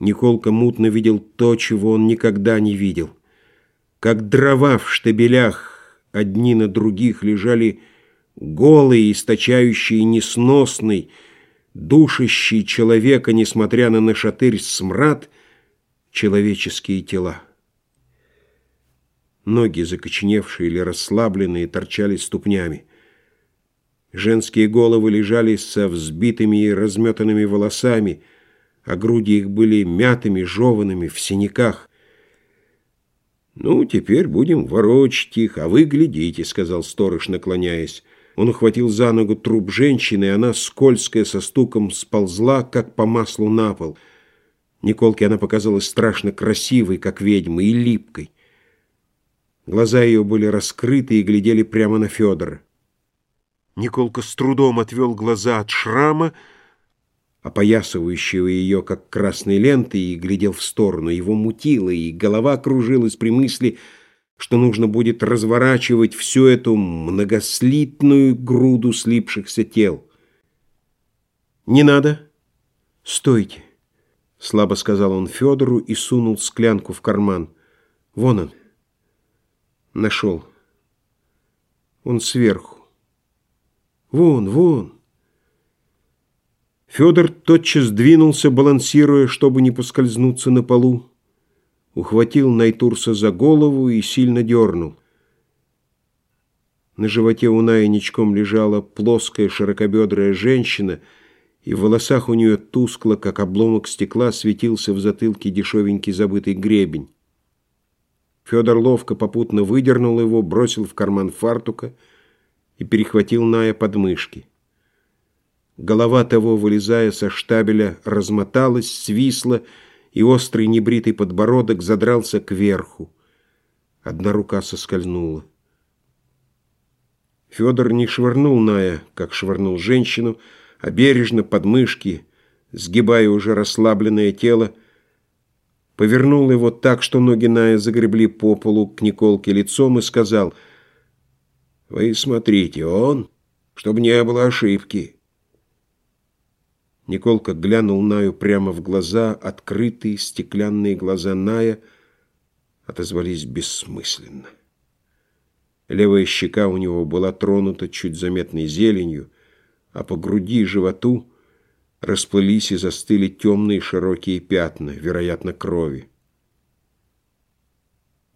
Николка мутно видел то, чего он никогда не видел. Как дрова в штабелях одни на других лежали голые, источающие несносный, душащий человека, несмотря на нашатырь смрад, человеческие тела. Ноги, закоченевшие или расслабленные, торчали ступнями. Женские головы лежали со взбитыми и разметанными волосами, а груди их были мятыми, жеванными, в синяках. «Ну, теперь будем ворочать их, а вы глядите», — сказал сторож, наклоняясь. Он ухватил за ногу труп женщины, и она, скользкая, со стуком сползла, как по маслу на пол. Николке она показалась страшно красивой, как ведьма, и липкой. Глаза ее были раскрыты и глядели прямо на Федора. Николка с трудом отвел глаза от шрама, опоясывающего ее, как красной лентой, и глядел в сторону. Его мутило, и голова кружилась при мысли, что нужно будет разворачивать всю эту многослитную груду слипшихся тел. «Не надо. Стойте», — слабо сказал он Федору и сунул склянку в карман. «Вон он. Нашел. Он сверху. Вон, вон». Федор тотчас двинулся, балансируя, чтобы не поскользнуться на полу. Ухватил Найтурса за голову и сильно дернул. На животе у Наи ничком лежала плоская широкобедрая женщина, и в волосах у нее тускло, как обломок стекла, светился в затылке дешевенький забытый гребень. Федор ловко попутно выдернул его, бросил в карман фартука и перехватил Ная подмышки. Голова того, вылезая со штабеля, размоталась, свисла, и острый небритый подбородок задрался кверху. Одна рука соскользнула. Федор не швырнул Ная, как швырнул женщину, а бережно под мышки, сгибая уже расслабленное тело, повернул его так, что ноги Ная загребли по полу к Николке лицом и сказал, «Вы смотрите, он, чтобы не было ошибки». Николка глянул Наю прямо в глаза, открытые стеклянные глаза Ная отозвались бессмысленно. Левая щека у него была тронута чуть заметной зеленью, а по груди и животу расплылись и застыли темные широкие пятна, вероятно, крови.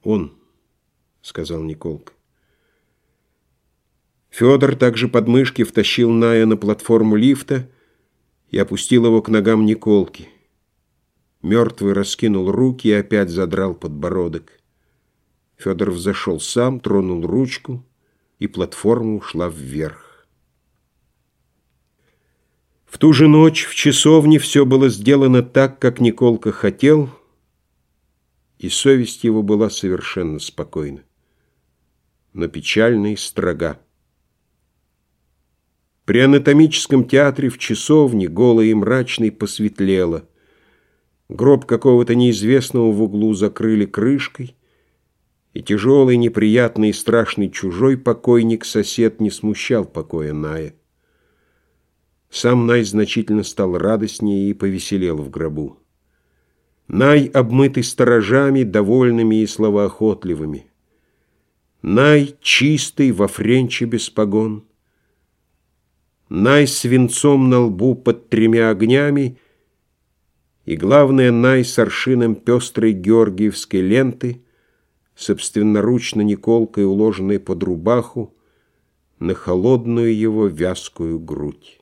«Он», — сказал Николка. Федор также под мышки втащил Ная на платформу лифта и опустил его к ногам Николки. Мертвый раскинул руки и опять задрал подбородок. Федор взошел сам, тронул ручку, и платформа ушла вверх. В ту же ночь в часовне все было сделано так, как Николка хотел, и совесть его была совершенно спокойна, но печальна и строга. При анатомическом театре в часовне, голой и мрачной, посветлело. Гроб какого-то неизвестного в углу закрыли крышкой, и тяжелый, неприятный и страшный чужой покойник-сосед не смущал покоя Ная. Сам Най значительно стал радостнее и повеселел в гробу. Най, обмытый сторожами, довольными и словоохотливыми. Най, чистый, во френче без погон — Най свинцом на лбу под тремя огнями, и, главное, Най с аршином пестрой георгиевской ленты, собственноручно Николкой, уложенной под рубаху, на холодную его вязкую грудь.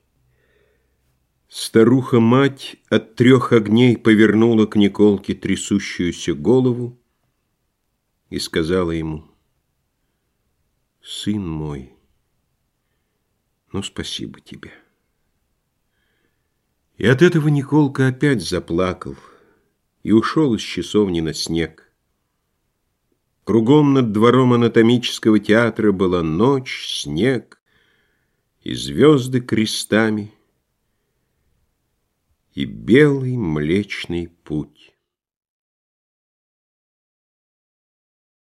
Старуха-мать от трех огней повернула к Николке трясущуюся голову и сказала ему, «Сын мой, ну, спасибо тебе. И от этого Николка опять заплакал и ушел из часовни на снег. Кругом над двором анатомического театра была ночь, снег и звезды крестами, и белый млечный путь.